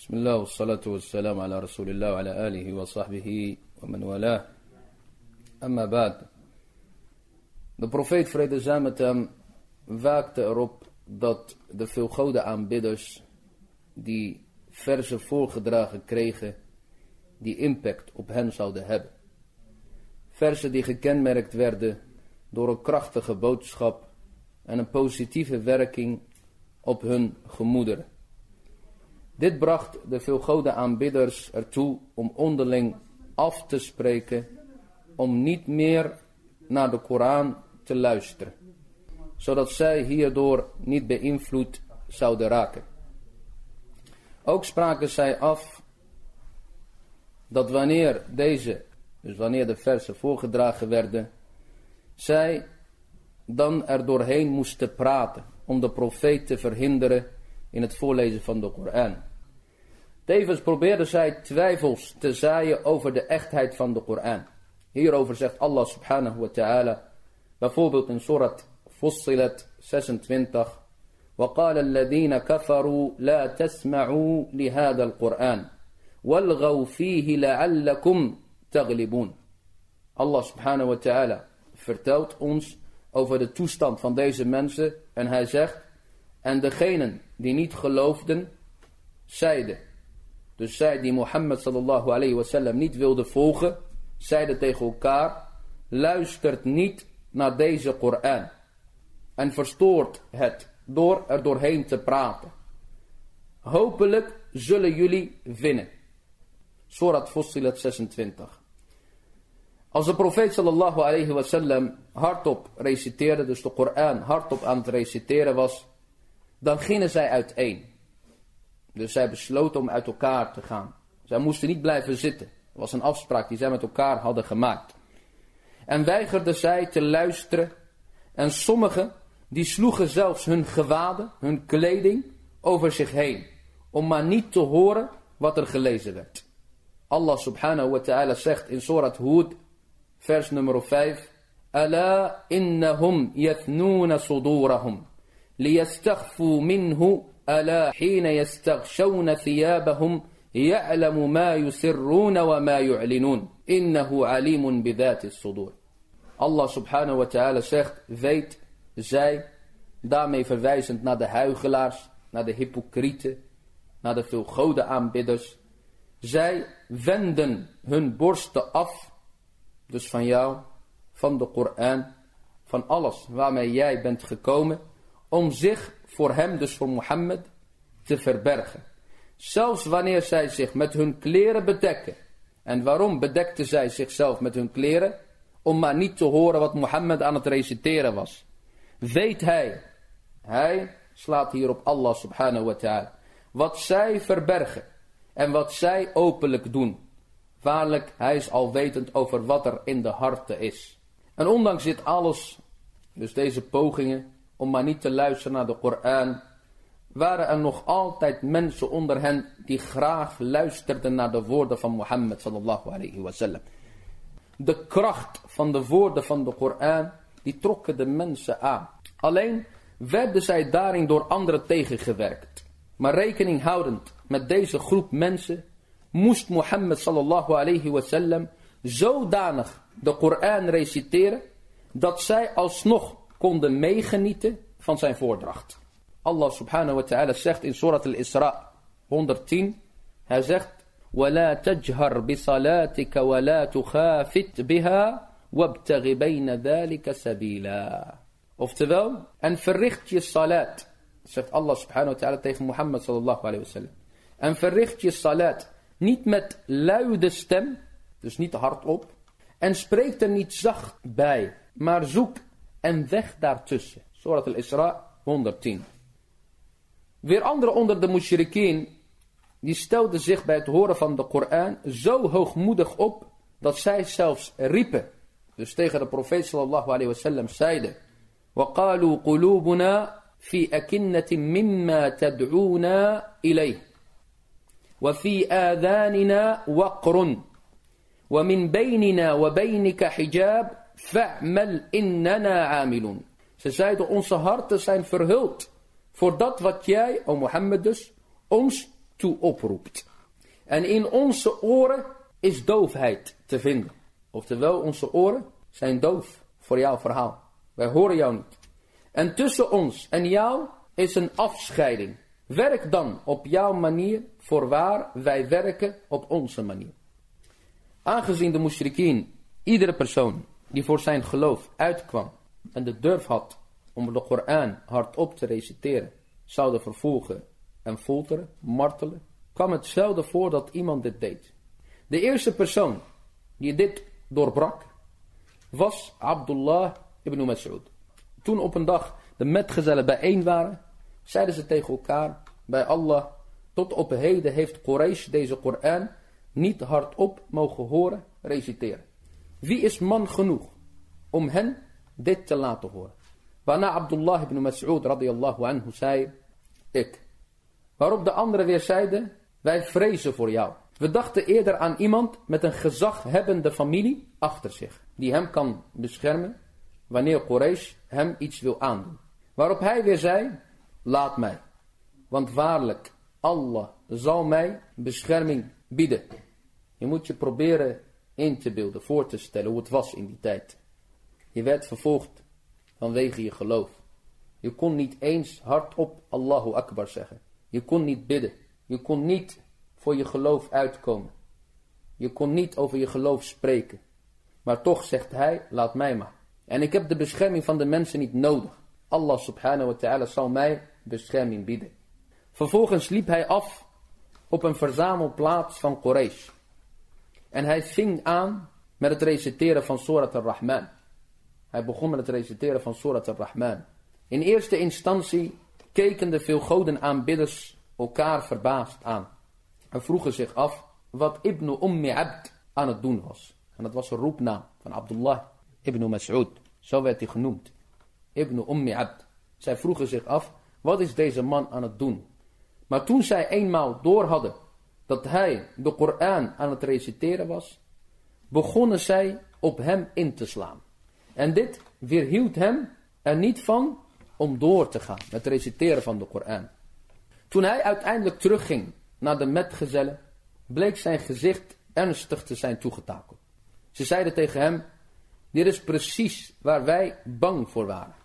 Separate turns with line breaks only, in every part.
بسم الله والصلاة والسلام على رسول الله وعلى آله وصحبه ومن والاه أما بعد De profeet vrede zij met hem waakte erop dat de veelgoden aanbidders die verzen voorgedragen kregen die impact op hen zouden hebben. Versen die gekenmerkt werden door een krachtige boodschap en een positieve werking op hun gemoederen. Dit bracht de veelgoden aanbidders ertoe om onderling af te spreken om niet meer naar de Koran te luisteren, zodat zij hierdoor niet beïnvloed zouden raken. Ook spraken zij af dat wanneer deze, dus wanneer de versen voorgedragen werden, zij dan er doorheen moesten praten om de profeet te verhinderen in het voorlezen van de Koran. Tevens probeerden zij twijfels te zaaien over de echtheid van de Koran. Hierover zegt Allah subhanahu wa ta'ala, bijvoorbeeld in surat Fussilat 26, وقال الذين كفروا لا تسمعوا لهذا القرآن والغوا فيه لعلكم تغلبون Allah subhanahu wa ta'ala vertelt ons over de toestand van deze mensen en hij zegt en degenen die niet geloofden zeiden dus zij die Mohammed sallallahu alayhi wasallam niet wilden volgen zeiden tegen elkaar luistert niet naar deze Koran en verstoort het door er doorheen te praten. Hopelijk zullen jullie winnen. Surat Fussilat 26. Als de profeet sallallahu alayhi wasallam hardop reciteerde, dus de Koran hardop aan het reciteren was, dan gingen zij uiteen. Dus zij besloten om uit elkaar te gaan. Zij moesten niet blijven zitten. Dat was een afspraak die zij met elkaar hadden gemaakt. En weigerden zij te luisteren. En sommigen die sloegen zelfs hun gewaden, hun kleding over zich heen. Om maar niet te horen wat er gelezen werd. Allah subhanahu wa ta'ala zegt in Surat Hud, vers nummer 5. Ala innahum yathnuna sudurahum. Liyastaghfu minhu ala hina yastaghshawna thiyabahum. يعلم ما يسرون وما يعلنون إنه عليم بذات الصدور Allah subhanahu wa ta'ala zegt, weet zij, daarmee verwijzend naar de huigelaars, naar de hypocrieten, naar de veel goden aanbidders. Zij wenden hun borsten af, dus van jou, van de Koran, van alles waarmee jij bent gekomen, om zich voor hem, dus voor Mohammed, te verbergen. Zelfs wanneer zij zich met hun kleren bedekken. En waarom bedekten zij zichzelf met hun kleren? Om maar niet te horen wat Mohammed aan het reciteren was. Weet hij, hij slaat hier op Allah subhanahu wa ta'ala. Wat zij verbergen en wat zij openlijk doen. Waarlijk, hij is alwetend over wat er in de harten is. En ondanks dit alles, dus deze pogingen om maar niet te luisteren naar de Koran waren er nog altijd mensen onder hen die graag luisterden naar de woorden van Mohammed sallallahu alayhi. De kracht van de woorden van de Koran, die trokken de mensen aan. Alleen werden zij daarin door anderen tegengewerkt. Maar rekening houdend met deze groep mensen, moest Mohammed sallallahu alayhi zodanig de Koran reciteren, dat zij alsnog konden meegenieten van zijn voordracht. Allah subhanahu wa ta'ala zegt in Surat al-Isra 110. Hij zegt. ولا تجهر بصلاتك ولا تخافت بها وابتغ بين ذلك سبيلا. Oftewel, en verricht je salat. Zegt Allah subhanahu wa ta'ala tegen Mohammed sallallahu alayhi wa sallam. En verricht je salat niet met luide stem, dus niet hardop. En spreek er niet zacht bij, maar zoek een weg daartussen. Surat al-Isra 110. Weer anderen onder de mushrikeen, die stelden zich bij het horen van de Koran zo hoogmoedig op, dat zij zelfs riepen. Dus tegen de profeet sallallahu alayhi wa sallam zeiden, وَقَالُوا قُلُوبُنَا فِي أَكِنَّةٍ مِمَّا تَدْعُونَا إِلَيْهِ وَفِي آذَانِنَا وَقْرٌ وَمِنْ بَيْنِنَا وَبَيْنِكَ حِجَابٌ Fa'mal innana amilun. Ze zeiden, onze harten zijn verhuld voor dat wat jij, o Mohammed dus, ons toe oproept. En in onze oren is doofheid te vinden. Oftewel, onze oren zijn doof voor jouw verhaal. Wij horen jou niet. En tussen ons en jou is een afscheiding. Werk dan op jouw manier voorwaar wij werken op onze manier. Aangezien de mushrikien iedere persoon die voor zijn geloof uitkwam en de durf had om de Koran hardop te reciteren, zouden vervolgen en folteren, martelen, kwam het zelden voor dat iemand dit deed. De eerste persoon die dit doorbrak, was Abdullah ibn Mas'ud. Toen op een dag de metgezellen bijeen waren, zeiden ze tegen elkaar, bij Allah, tot op heden heeft Quraysh deze Koran niet hardop mogen horen reciteren. Wie is man genoeg om hen dit te laten horen? Waarna Abdullah ibn Mas'ud radiyallahu anhu zei, ik. Waarop de anderen weer zeiden, wij vrezen voor jou. We dachten eerder aan iemand met een gezaghebbende familie achter zich, die hem kan beschermen wanneer Quraysh hem iets wil aandoen. Waarop hij weer zei, laat mij, want waarlijk, Allah zal mij bescherming bieden. Je moet je proberen in te beelden, voor te stellen hoe het was in die tijd. Je werd vervolgd vanwege je geloof. Je kon niet eens hardop Allahu Akbar zeggen. Je kon niet bidden. Je kon niet voor je geloof uitkomen. Je kon niet over je geloof spreken. Maar toch zegt hij, laat mij maar. En ik heb de bescherming van de mensen niet nodig. Allah subhanahu wa ta'ala zal mij bescherming bieden. Vervolgens liep hij af op een verzamelplaats van Quraysh. En hij ving aan met het reciteren van Surat al-Rahman. Hij begon met het reciteren van Surat al-Rahman. In eerste instantie keken de veel godenaanbidders elkaar verbaasd aan. En vroegen zich af wat Ibn Ummi Abd aan het doen was. En dat was een roepnaam van Abdullah ibn Mas'ud. Zo werd hij genoemd. Ibn Ummi Abd. Zij vroegen zich af, wat is deze man aan het doen? Maar toen zij eenmaal door hadden dat hij de Koran aan het reciteren was, begonnen zij op hem in te slaan. En dit weerhield hem er niet van om door te gaan met reciteren van de Koran. Toen hij uiteindelijk terugging naar de metgezellen, bleek zijn gezicht ernstig te zijn toegetakeld. Ze zeiden tegen hem, dit is precies waar wij bang voor waren.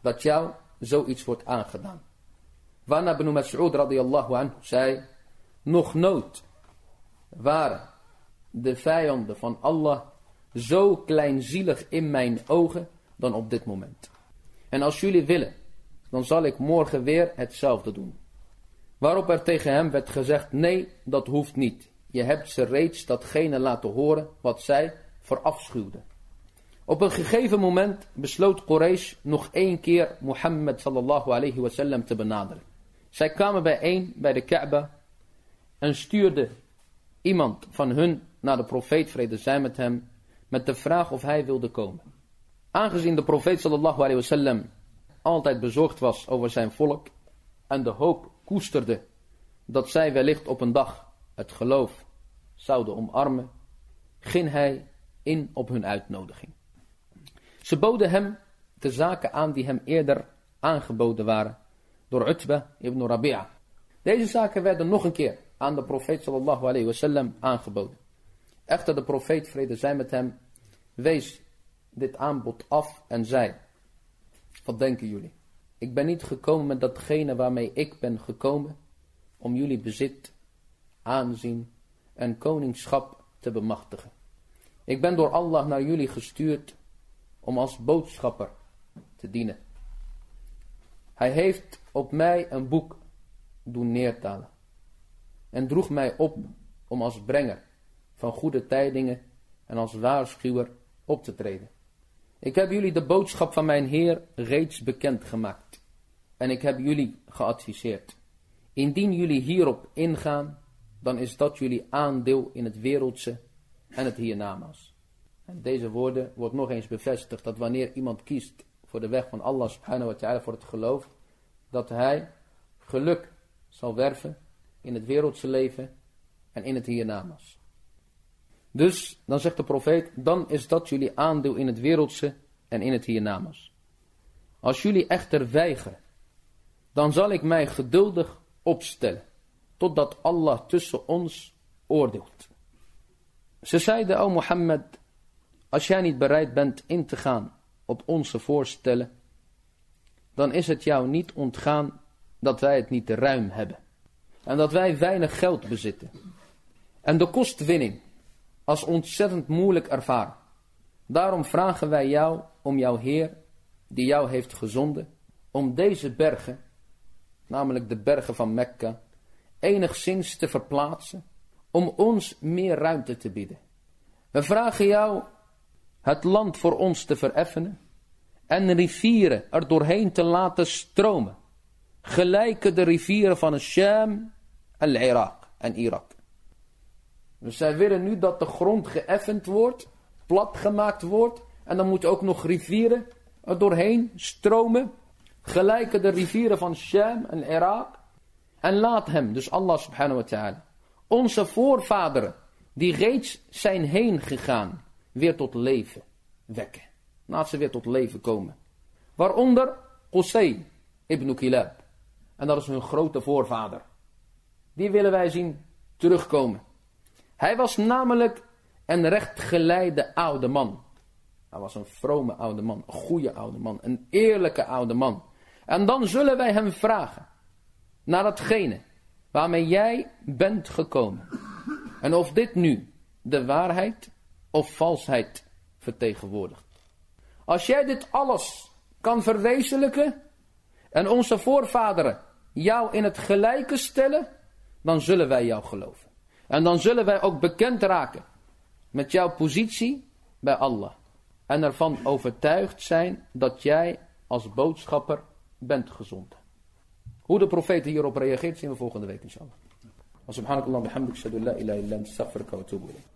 Dat jou zoiets wordt aangedaan. Waarna Ibn Mas'ud radiyallahu anhu zei, nog nooit waren de vijanden van Allah zo kleinzielig in mijn ogen dan op dit moment. En als jullie willen, dan zal ik morgen weer hetzelfde doen. Waarop er tegen hem werd gezegd, nee, dat hoeft niet. Je hebt ze reeds datgene laten horen wat zij verafschuwden. Op een gegeven moment besloot Quraysh nog één keer Mohammed sallallahu alayhi wasallam te benaderen. Zij kwamen bijeen bij de Kaaba en stuurden iemand van hun naar de profeet vrede zij met hem met de vraag of hij wilde komen. Aangezien de profeet sallallahu alayhi wasallam altijd bezorgd was over zijn volk en de hoop koesterde dat zij wellicht op een dag het geloof zouden omarmen, ging hij in op hun uitnodiging. Ze boden hem de zaken aan die hem eerder aangeboden waren door Utba ibn Rabi'a. Deze zaken werden nog een keer aan de profeet sallallahu alayhi wasallam aangeboden. Echter de profeet vrede zij met hem wees dit aanbod af en zei, wat denken jullie? Ik ben niet gekomen met datgene waarmee ik ben gekomen om jullie bezit, aanzien en koningschap te bemachtigen. Ik ben door Allah naar jullie gestuurd om als boodschapper te dienen. Hij heeft op mij een boek doen neertalen en droeg mij op om als brenger van goede tijdingen en als waarschuwer op te treden. Ik heb jullie de boodschap van mijn Heer reeds bekend gemaakt en ik heb jullie geadviseerd. Indien jullie hierop ingaan, dan is dat jullie aandeel in het wereldse en het hiernamaals. En deze woorden wordt nog eens bevestigd dat wanneer iemand kiest voor de weg van Allah subhanahu wa ta'ala voor het geloof, dat hij geluk zal werven in het wereldse leven en in het hiernamaals. Dus, dan zegt de profeet, dan is dat jullie aandeel in het wereldse en in het hiernamaals. Als jullie echter weigeren, dan zal ik mij geduldig opstellen, totdat Allah tussen ons oordeelt. Ze zeiden, o Mohammed, als jij niet bereid bent in te gaan op onze voorstellen, dan is het jou niet ontgaan dat wij het niet ruim hebben. En dat wij weinig geld bezitten. En de kostwinning als ontzettend moeilijk ervaren. Daarom vragen wij jou om jouw Heer, die jou heeft gezonden, om deze bergen, namelijk de bergen van Mekka, enigszins te verplaatsen, om ons meer ruimte te bieden. We vragen jou het land voor ons te vereffenen en rivieren er doorheen te laten stromen, gelijke de rivieren van Sham en Irak en Irak. Dus zij willen nu dat de grond geëffend wordt, plat gemaakt wordt. En dan moeten ook nog rivieren er doorheen stromen. Gelijke de rivieren van Sham en Irak. En laat hem, dus Allah subhanahu wa ta'ala, onze voorvaderen, die reeds zijn heen gegaan, weer tot leven wekken. Laat ze weer tot leven komen. Waaronder Qusay ibn Kilab. En dat is hun grote voorvader. Die willen wij zien terugkomen. Hij was namelijk een rechtgeleide oude man. Hij was een vrome oude man, een goede oude man, een eerlijke oude man. En dan zullen wij hem vragen naar hetgene waarmee jij bent gekomen. En of dit nu de waarheid of valsheid vertegenwoordigt. Als jij dit alles kan verwezenlijken en onze voorvaderen jou in het gelijke stellen, dan zullen wij jou geloven. En dan zullen wij ook bekend raken met jouw positie bij Allah. En ervan overtuigd zijn dat jij als boodschapper bent gezond. Hoe de profeet hierop reageert zien we volgende week inshallah. Subhanakallah bihamdik shadu la ilaha illa wa.